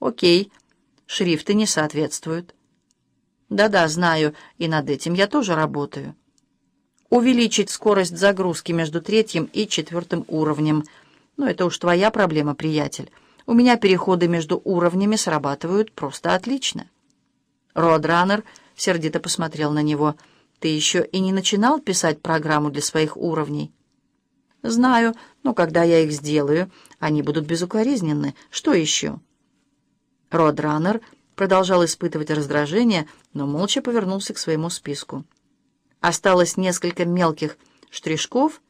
Окей, шрифты не соответствуют. Да-да, знаю, и над этим я тоже работаю. Увеличить скорость загрузки между третьим и четвертым уровнем. Но это уж твоя проблема, приятель. У меня переходы между уровнями срабатывают просто отлично. Родраннер сердито посмотрел на него. «Ты еще и не начинал писать программу для своих уровней?» «Знаю, но когда я их сделаю, они будут безукоризненны. Что еще?» Родраннер продолжал испытывать раздражение, но молча повернулся к своему списку. Осталось несколько мелких штришков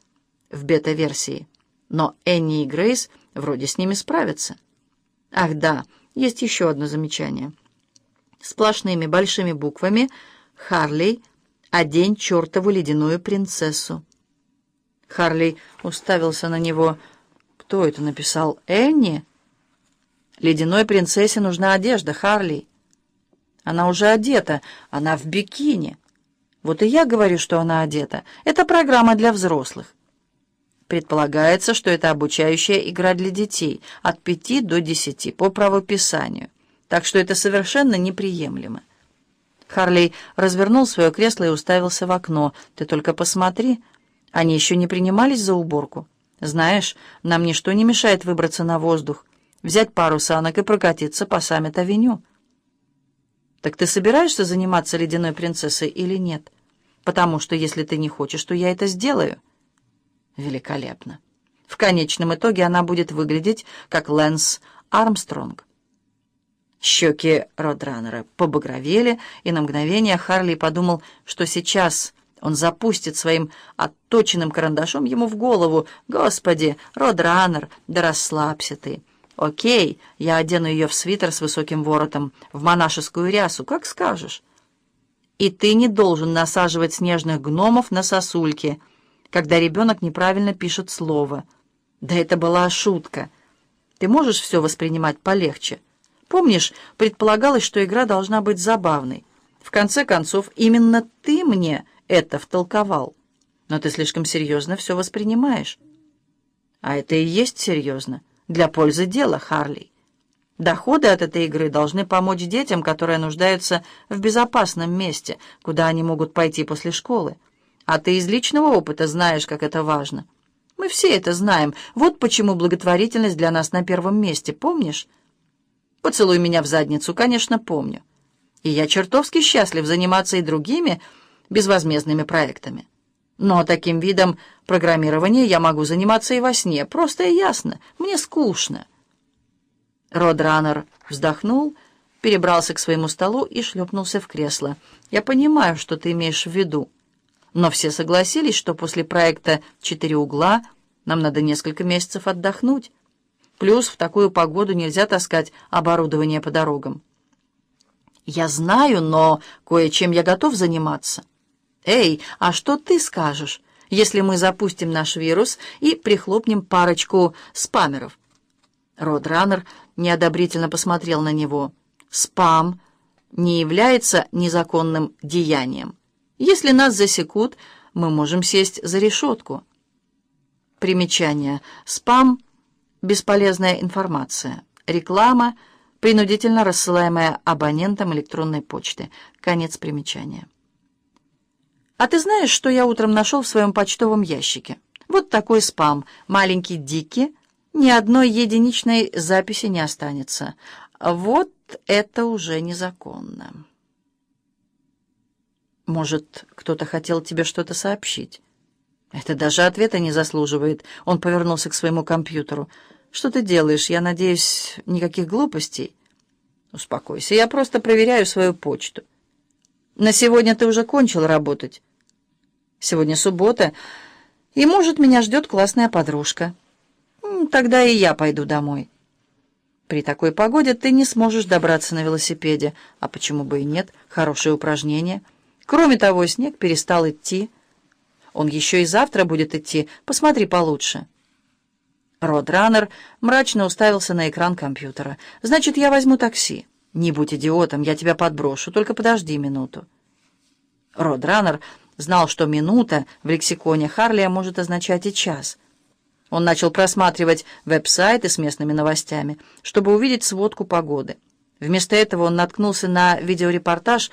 в бета-версии, но Энни и Грейс вроде с ними справятся. Ах да, есть еще одно замечание. Сплошными большими буквами «Харли, одень чертову ледяную принцессу». Харли уставился на него. «Кто это написал? Энни?» «Ледяной принцессе нужна одежда, Харли». «Она уже одета, она в бикини». «Вот и я говорю, что она одета. Это программа для взрослых». Предполагается, что это обучающая игра для детей от пяти до десяти по правописанию. Так что это совершенно неприемлемо. Харлей развернул свое кресло и уставился в окно. «Ты только посмотри». Они еще не принимались за уборку. Знаешь, нам ничто не мешает выбраться на воздух, взять пару санок и прокатиться по саммит-авеню. Так ты собираешься заниматься ледяной принцессой или нет? Потому что если ты не хочешь, то я это сделаю. Великолепно. В конечном итоге она будет выглядеть как Лэнс Армстронг. Щеки Родраннера побагровели, и на мгновение Харли подумал, что сейчас он запустит своим отточенным карандашом ему в голову. «Господи, Родраннер, да расслабься ты!» «Окей, я одену ее в свитер с высоким воротом, в монашескую рясу, как скажешь». «И ты не должен насаживать снежных гномов на сосульки, когда ребенок неправильно пишет слово». «Да это была шутка. Ты можешь все воспринимать полегче?» Помнишь, предполагалось, что игра должна быть забавной. В конце концов, именно ты мне это втолковал. Но ты слишком серьезно все воспринимаешь. А это и есть серьезно. Для пользы дела, Харли. Доходы от этой игры должны помочь детям, которые нуждаются в безопасном месте, куда они могут пойти после школы. А ты из личного опыта знаешь, как это важно. Мы все это знаем. Вот почему благотворительность для нас на первом месте, помнишь? Поцелуй меня в задницу, конечно, помню. И я чертовски счастлив заниматься и другими безвозмездными проектами. Но таким видом программирования я могу заниматься и во сне, просто и ясно. Мне скучно. Родраннер вздохнул, перебрался к своему столу и шлепнулся в кресло. «Я понимаю, что ты имеешь в виду. Но все согласились, что после проекта «Четыре угла» нам надо несколько месяцев отдохнуть». Плюс в такую погоду нельзя таскать оборудование по дорогам. Я знаю, но кое-чем я готов заниматься. Эй, а что ты скажешь, если мы запустим наш вирус и прихлопнем парочку спамеров? Родраннер неодобрительно посмотрел на него. Спам не является незаконным деянием. Если нас засекут, мы можем сесть за решетку. Примечание. Спам — бесполезная информация, реклама, принудительно рассылаемая абонентам электронной почты. Конец примечания. А ты знаешь, что я утром нашел в своем почтовом ящике? Вот такой спам, маленький Дикий, ни одной единичной записи не останется. Вот это уже незаконно. Может, кто-то хотел тебе что-то сообщить? Это даже ответа не заслуживает. Он повернулся к своему компьютеру. «Что ты делаешь? Я надеюсь, никаких глупостей?» «Успокойся, я просто проверяю свою почту». «На сегодня ты уже кончил работать?» «Сегодня суббота, и, может, меня ждет классная подружка». «Тогда и я пойду домой». «При такой погоде ты не сможешь добраться на велосипеде. А почему бы и нет? Хорошее упражнение. Кроме того, снег перестал идти». Он еще и завтра будет идти. Посмотри получше». Родраннер мрачно уставился на экран компьютера. «Значит, я возьму такси. Не будь идиотом, я тебя подброшу. Только подожди минуту». Родраннер знал, что минута в лексиконе Харлия может означать и час. Он начал просматривать веб-сайты с местными новостями, чтобы увидеть сводку погоды. Вместо этого он наткнулся на видеорепортаж